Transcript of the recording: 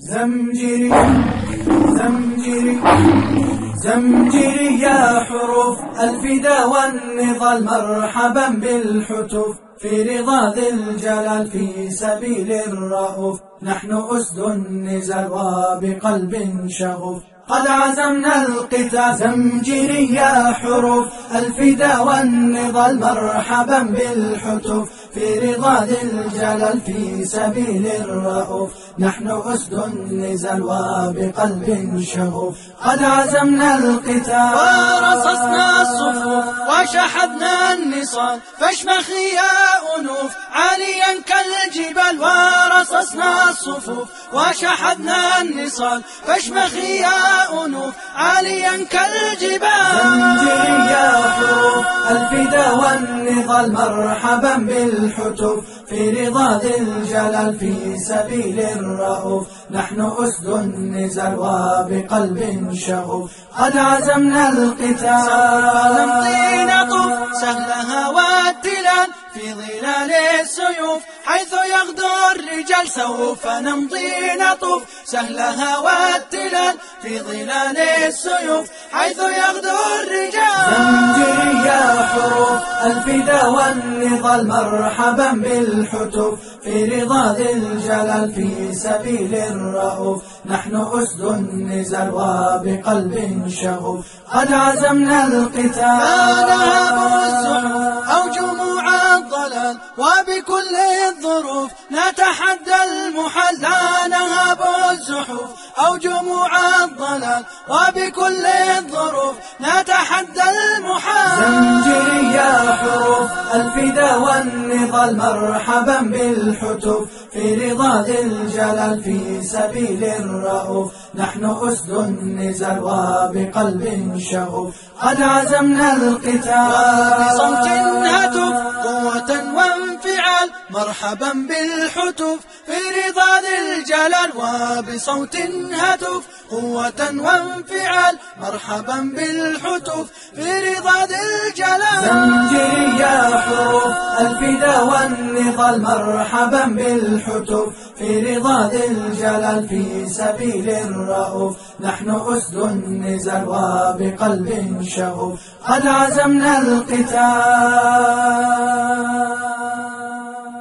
زمجري زمجري زمجري يا حروف. الفدا والنضال مرحبا بالحتوف. في رضا ذي الجلال في سبيل الرؤوف. نحن أسد النزال وبقلب شغوف. قد عزمنا القتال زمجري يا حروف. الفدا والنضال مرحبا بالحتوف. في رضا ذي الجلال في سبيل الرؤوف. نحن أسد النزال وبقلب شغوف. قد عزمنا القتال ورصصنا الصفوف وشحذنا النصال. فاشمخي يا أنوف عاليا كالجبال. ورصصنا الصفوف وشحذنا النصال. فاشمخي يا أنوف عاليا كالجبال. الفدا والنضال مرحبا بالحتوف في رضا ذي الجلال في سبيل الرؤوف. نحن أسد النزال وبقلب شغوف. قد عزمنا القتال. نمضي نطوف سهلها والتلال في ظلال السيوف. حيث يغدو الرجال سوف نمضي نطوف. سهلها والتلال في ظلال السيوف. حيث يغدو الرجال. الفدا والنضال مرحبا بالحتوف في رضا الجلال في سبيل الرؤوف. نحن أسد النزال وبقلب شغوف. قد عزمنا القتال. أو جموع الضلال وبكل الظروف نتحدى المحل. لا نهاب الزحوف أو جموع الضلال وبكل الظروف نتحدى المحال الفدا والنضال مرحبا بالحتوف في رضا الجلال في سبيل الرؤوف. نحن أسد النزال وبقلب شغوف. قد عزمنا القتال. بصوت هتف وانفعال مرحبا بالحتوف في رضا الجلال وبصوت هتف قوة وانفعال مرحبا بالحتوف في رضا الجلال. زنجري يا حروف الفدا والنضال مرحبا بالحتوف في رضا الجلال في سبيل الرؤوف. نحن أسد النزال وبقلب شغوف قد عزمنا القتال.